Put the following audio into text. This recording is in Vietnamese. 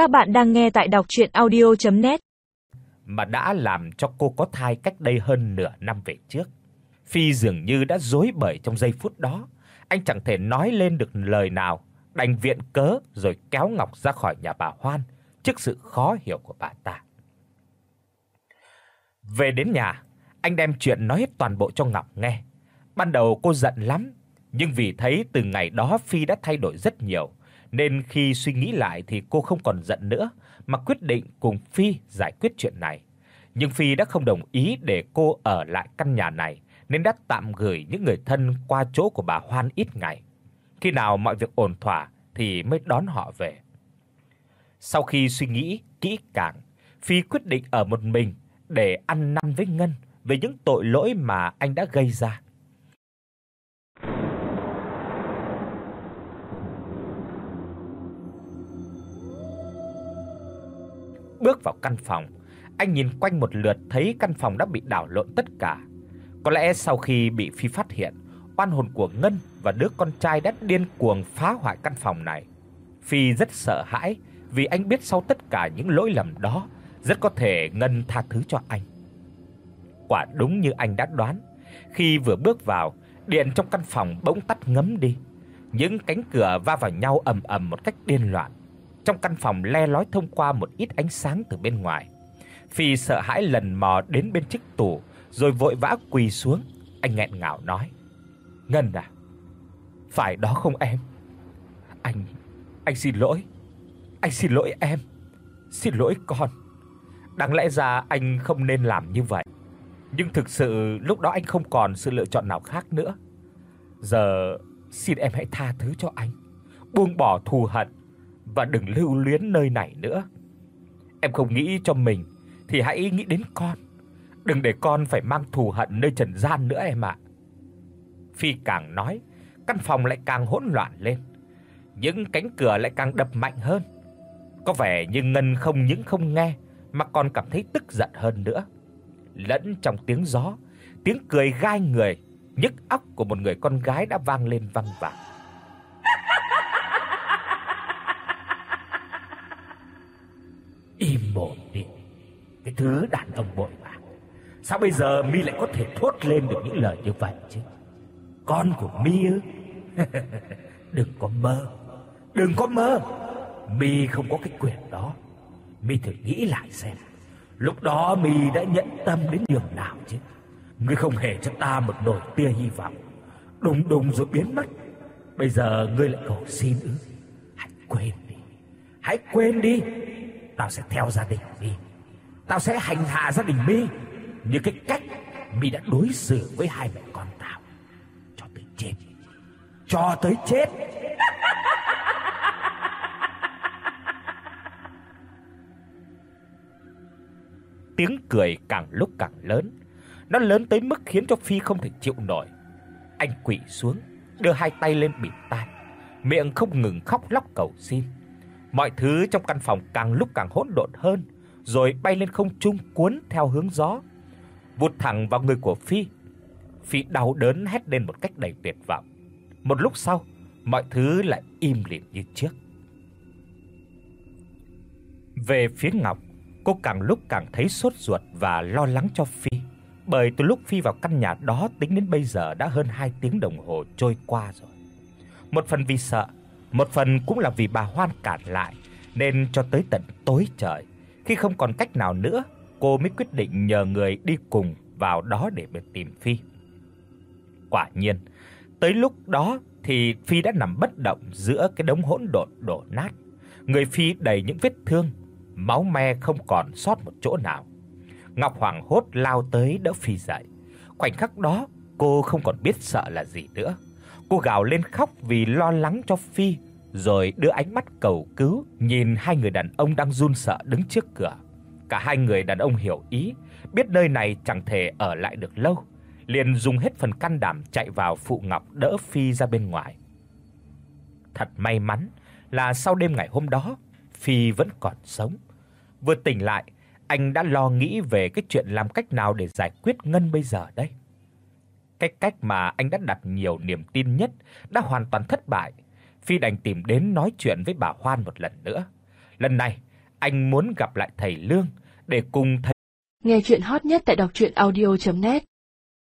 Các bạn đang nghe tại đọc audio net mà đã làm cho cô có thai cách đây hơn nửa năm về trước. Phi dường như đã rối bời trong giây phút đó, anh chẳng thể nói lên được lời nào, đành viện cớ rồi kéo Ngọc ra khỏi nhà bà Hoan trước sự khó hiểu của bà ta. Về đến nhà, anh đem chuyện nói hết toàn bộ cho Ngọc nghe. Ban đầu cô giận lắm, nhưng vì thấy từ ngày đó Phi đã thay đổi rất nhiều, nên khi suy nghĩ lại thì cô không còn giận nữa mà quyết định cùng Phi giải quyết chuyện này. Nhưng Phi đã không đồng ý để cô ở lại căn nhà này nên đã tạm gửi những người thân qua chỗ của bà Hoan ít ngày. Khi nào mọi việc ổn thỏa thì mới đón họ về. Sau khi suy nghĩ kỹ càng, Phi quyết định ở một mình để ăn năn với Ngân về những tội lỗi mà anh đã gây ra. Bước vào căn phòng, anh nhìn quanh một lượt thấy căn phòng đã bị đảo lộn tất cả. Có lẽ sau khi bị Phi phát hiện, oan hồn của Ngân và đứa con trai đã điên cuồng phá hoại căn phòng này. Phi rất sợ hãi vì anh biết sau tất cả những lỗi lầm đó, rất có thể Ngân tha thứ cho anh. Quả đúng như anh đã đoán, khi vừa bước vào, điện trong căn phòng bỗng tắt ngấm đi. Những cánh cửa va vào nhau ầm ầm một cách điên loạn. Trong căn phòng le lói thông qua một ít ánh sáng từ bên ngoài. Phi sợ hãi lần mò đến bên chiếc tủ, rồi vội vã quỳ xuống, anh nghẹn ngào nói: "Ngân à, phải đó không em? Anh anh xin lỗi. Anh xin lỗi em. Xin lỗi con. Đáng lẽ ra anh không nên làm như vậy. Nhưng thực sự lúc đó anh không còn sự lựa chọn nào khác nữa. Giờ xin em hãy tha thứ cho anh, buông bỏ thù hận và đừng lưu luyến nơi này nữa. Em không nghĩ cho mình thì hãy nghĩ đến con. Đừng để con phải mang thù hận nơi trần gian nữa em ạ." Phi càng nói, căn phòng lại càng hỗn loạn lên. Những cánh cửa lại càng đập mạnh hơn. Có vẻ như Ngân không những không nghe mà còn cảm thấy tức giận hơn nữa. Lẫn trong tiếng gió, tiếng cười gai người, nhức óc của một người con gái đã vang lên vang vẳng. Im mồm đi. Cái thứ đàn ông bội bạc. Sao bây giờ mi lại có thể thốt lên được những lời như vậy chứ? Con của mi ư? Đừng có mơ. Đừng có mơ. Mi không có cái quyền đó. Mi thử nghĩ lại xem. Lúc đó mi đã nhận tâm đến nhường nào chứ? Ngươi không hề cho ta một nỗi tia hy vọng. Đùng đùng rồi biến mất. Bây giờ ngươi lại cầu xin ư? Hãy quên đi. Hãy quên đi. Tao sẽ theo gia đình mi. Tao sẽ hành hạ gia đình mi như cái cách mi đã đối xử với hai mẹ con tao cho tới chết. Cho tới chết. tiếng cười càng lúc càng lớn. Nó lớn tới mức khiến cho Phi không thể chịu nổi. Anh quỳ xuống, đưa hai tay lên bịt tai, miệng không ngừng khóc lóc cầu xin. Mọi thứ trong căn phòng càng lúc càng hỗn độn hơn, rồi bay lên không trung cuốn theo hướng gió, vụt thẳng vào người của Phi. Phi đau đớn hét lên một cách đầy tuyệt vọng. Một lúc sau, mọi thứ lại im lìm như trước. Về phía Ngọc, cô càng lúc càng thấy sốt ruột và lo lắng cho Phi, bởi từ lúc Phi vào căn nhà đó tính đến bây giờ đã hơn 2 tiếng đồng hồ trôi qua rồi. Một phần vì sợ, một phần cũng là vì bà Hoan cản lại, nên cho tới tận tối trời, khi không còn cách nào nữa, cô mới quyết định nhờ người đi cùng vào đó để mà tìm Phi. Quả nhiên, tới lúc đó thì Phi đã nằm bất động giữa cái đống hỗn độn đổ nát. Người Phi đầy những vết thương máu me không còn sót một chỗ nào. Ngọc hoàng hốt lao tới đỡ Phi dậy. Khoảnh khắc đó, cô không còn biết sợ là gì nữa. Cô gào lên khóc vì lo lắng cho Phi, rồi đưa ánh mắt cầu cứu nhìn hai người đàn ông đang run sợ đứng trước cửa. Cả hai người đàn ông hiểu ý, biết nơi này chẳng thể ở lại được lâu, liền dùng hết phần can đảm chạy vào phụ Ngọc đỡ Phi ra bên ngoài. Thật may mắn là sau đêm ngày hôm đó, Phi vẫn còn sống. Vừa tỉnh lại, anh đã lo nghĩ về cái chuyện làm cách nào để giải quyết Ngân bây giờ đây. Cái cách mà anh đã đặt nhiều niềm tin nhất đã hoàn toàn thất bại. Phi đành tìm đến nói chuyện với bà Hoan một lần nữa. Lần này, anh muốn gặp lại thầy Lương để cùng thầy Nghe chuyện hot nhất tại đọc audio net